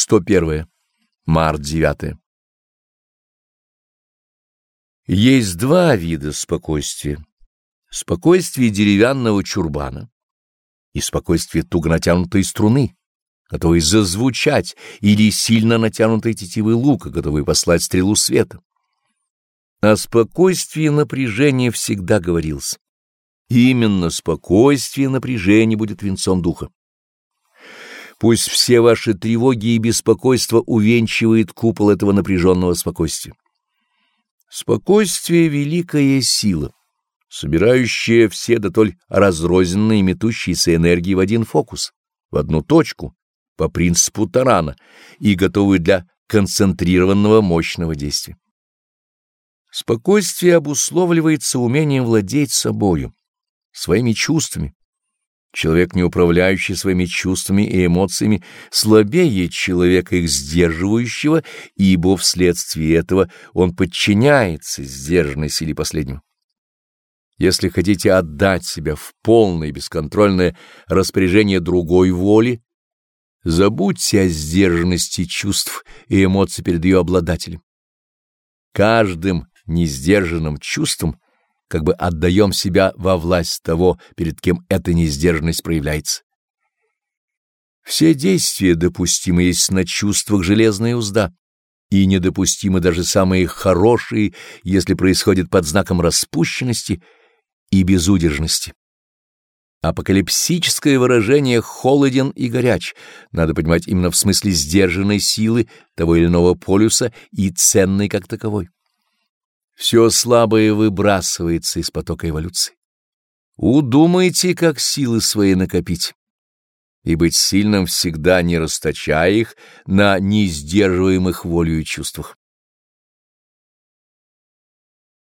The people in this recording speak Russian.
101. Март 9. Есть два вида спокойствия. Спокойствие деревянного чурбана и спокойствие туго натянутой струны, готовой зазвучать, или сильно натянутой тетивы лука, готовой послать стрелу света. О спокойствии напряжения всегда говорилось. Именно спокойствие напряжения будет венцом духа. Пусть все ваши тревоги и беспокойства увенчивает купол этого напряженного спокойствия. Спокойствие — великая сила, собирающая все дотоль разрозненные метущиеся энергии в один фокус, в одну точку, по принципу тарана, и готовую для концентрированного мощного действия. Спокойствие обусловливается умением владеть собою, своими чувствами, Человек, не управляющий своими чувствами и эмоциями, слабее человека их сдерживающего, ибо вследствие этого он подчиняется сдержанной силе последнего. Если хотите отдать себя в полное и бесконтрольное распоряжение другой воли, забудьте о сдержанности чувств и эмоций перед ее обладателем. Каждым несдержанным чувством как бы отдаем себя во власть того, перед кем эта несдержанность проявляется. Все действия допустимы есть на чувствах железная узда, и недопустимы даже самые хорошие, если происходят под знаком распущенности и безудержности. Апокалипсическое выражение «холоден» и «горяч» надо понимать именно в смысле сдержанной силы того или иного полюса и ценной как таковой. Все слабое выбрасывается из потока эволюции. Удумайте, как силы свои накопить, и быть сильным всегда не расточая их на неиздерживаемых волею чувствах.